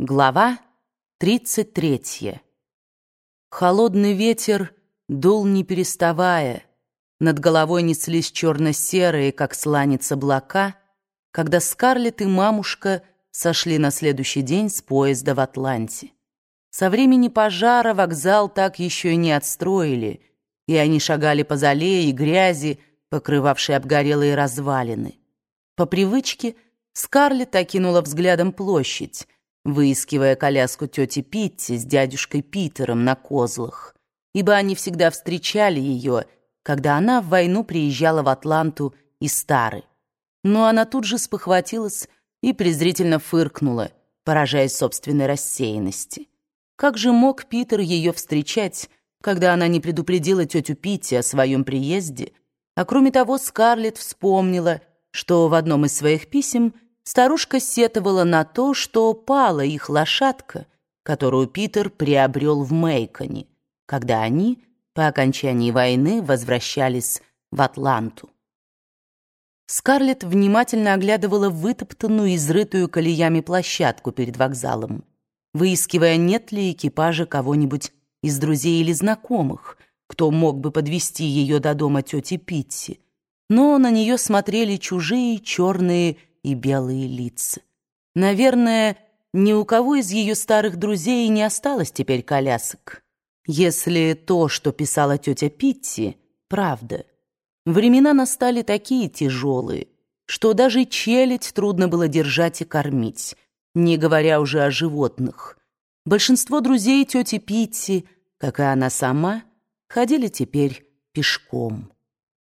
Глава 33. Холодный ветер дул не переставая. Над головой неслись черно-серые, как сланец облака, когда Скарлетт и мамушка сошли на следующий день с поезда в Атланте. Со времени пожара вокзал так еще и не отстроили, и они шагали по зале и грязи, покрывавшей обгорелые развалины. По привычке Скарлетт окинула взглядом площадь, выискивая коляску тети Питти с дядюшкой Питером на козлах, ибо они всегда встречали ее, когда она в войну приезжала в Атланту из Тары. Но она тут же спохватилась и презрительно фыркнула, поражаясь собственной рассеянности. Как же мог Питер ее встречать, когда она не предупредила тетю Питти о своем приезде, а кроме того Скарлетт вспомнила, что в одном из своих писем Старушка сетовала на то, что пала их лошадка, которую Питер приобрел в Мейконе, когда они по окончании войны возвращались в Атланту. Скарлетт внимательно оглядывала вытоптанную, изрытую колеями площадку перед вокзалом, выискивая, нет ли экипажа кого-нибудь из друзей или знакомых, кто мог бы подвести ее до дома тети Питти. Но на нее смотрели чужие черные и белые лица. Наверное, ни у кого из ее старых друзей не осталось теперь колясок. Если то, что писала тетя Питти, правда. Времена настали такие тяжелые, что даже челядь трудно было держать и кормить, не говоря уже о животных. Большинство друзей тети Питти, как и она сама, ходили теперь пешком.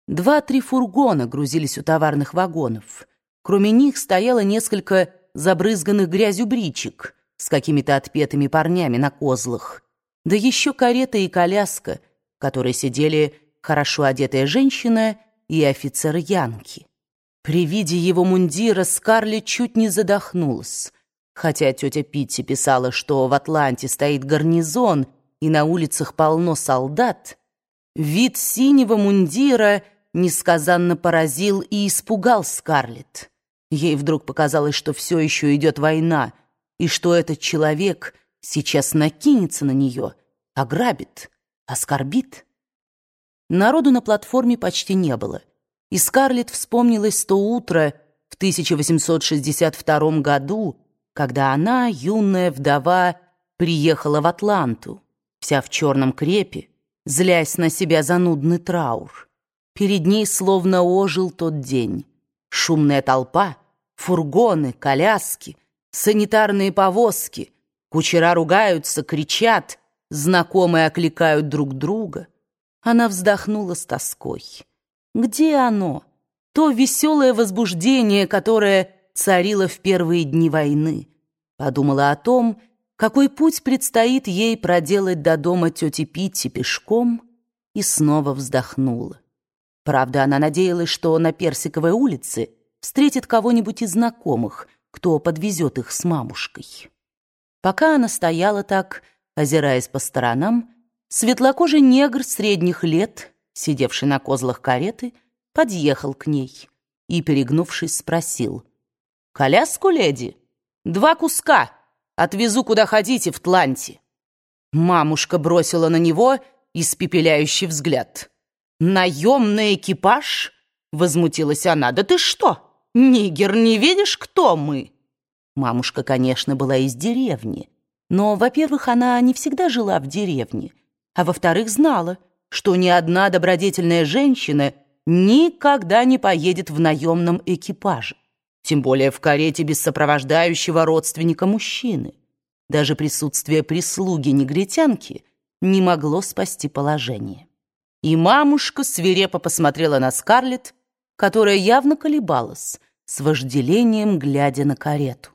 Два-три фургона грузились у товарных вагонов — Кроме них стояло несколько забрызганных грязью бричек с какими-то отпетыми парнями на козлах, да еще карета и коляска, в которой сидели хорошо одетая женщина и офицер Янки. При виде его мундира Скарлетт чуть не задохнулась, хотя тетя Питти писала, что в Атланте стоит гарнизон и на улицах полно солдат, вид синего мундира несказанно поразил и испугал Скарлетт. Ей вдруг показалось, что все еще идет война, и что этот человек сейчас накинется на нее, ограбит, оскорбит. Народу на платформе почти не было, и Скарлетт вспомнилось то утро в 1862 году, когда она, юная вдова, приехала в Атланту, вся в черном крепе, злясь на себя за нудный траур. Перед ней словно ожил тот день. Шумная толпа, фургоны, коляски, санитарные повозки. Кучера ругаются, кричат, знакомые окликают друг друга. Она вздохнула с тоской. Где оно? То веселое возбуждение, которое царило в первые дни войны. Подумала о том, какой путь предстоит ей проделать до дома тети Питти пешком, и снова вздохнула. Правда, она надеялась, что на Персиковой улице встретит кого-нибудь из знакомых, кто подвезет их с мамушкой. Пока она стояла так, озираясь по сторонам, светлокожий негр средних лет, сидевший на козлах кареты, подъехал к ней и, перегнувшись, спросил. «Коляску, леди? Два куска. Отвезу, куда хотите, в Тланте». Мамушка бросила на него испепеляющий взгляд — «Наемный экипаж?» — возмутилась она. «Да ты что, нигер, не видишь, кто мы?» Мамушка, конечно, была из деревни, но, во-первых, она не всегда жила в деревне, а во-вторых, знала, что ни одна добродетельная женщина никогда не поедет в наемном экипаже, тем более в карете без сопровождающего родственника мужчины. Даже присутствие прислуги-негритянки не могло спасти положение. И мамушка свирепо посмотрела на Скарлетт, которая явно колебалась, с вожделением глядя на карету.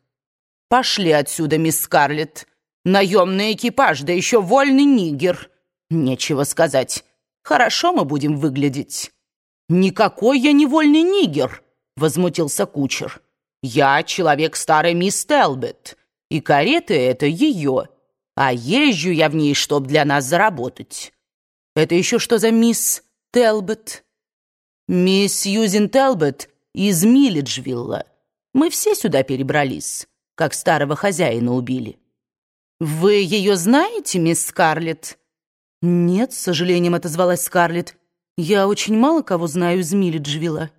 «Пошли отсюда, мисс Скарлетт! Наемный экипаж, да еще вольный нигер! Нечего сказать. Хорошо мы будем выглядеть». «Никакой я не вольный нигер!» — возмутился кучер. «Я человек старой мисс Телбет, и карета это ее, а езжу я в ней, чтоб для нас заработать». Это еще что за мисс Телбот? Мисс Юзин Телбот из Милледжвилла. Мы все сюда перебрались. как старого хозяина убили. «Вы ее знаете, мисс Скарлетт?» «Нет, с сожалением отозвалась Скарлетт. Я очень мало кого знаю из Миллиджвилла».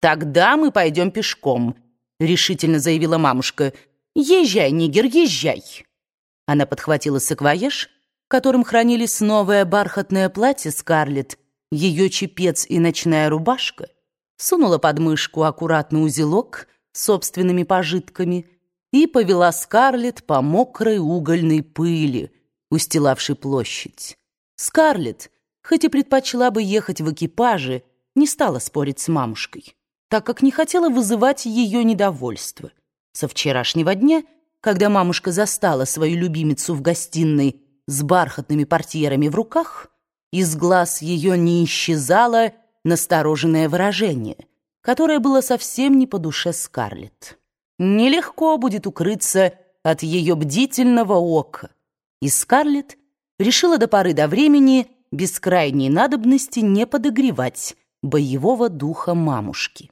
«Тогда мы пойдем пешком», — решительно заявила мамушка. «Езжай, Нигер, езжай!» Она подхватила саквояж, в котором хранились новое бархатное платье Скарлетт, ее чепец и ночная рубашка, сунула под мышку аккуратный узелок с собственными пожитками и повела Скарлетт по мокрой угольной пыли, устилавшей площадь. Скарлетт, хоть и предпочла бы ехать в экипаже, не стала спорить с мамушкой, так как не хотела вызывать ее недовольство. Со вчерашнего дня, когда мамушка застала свою любимицу в гостиной с бархатными портьерами в руках, из глаз ее не исчезало настороженное выражение, которое было совсем не по душе Скарлетт. Нелегко будет укрыться от ее бдительного ока, и Скарлетт решила до поры до времени без крайней надобности не подогревать боевого духа мамушки.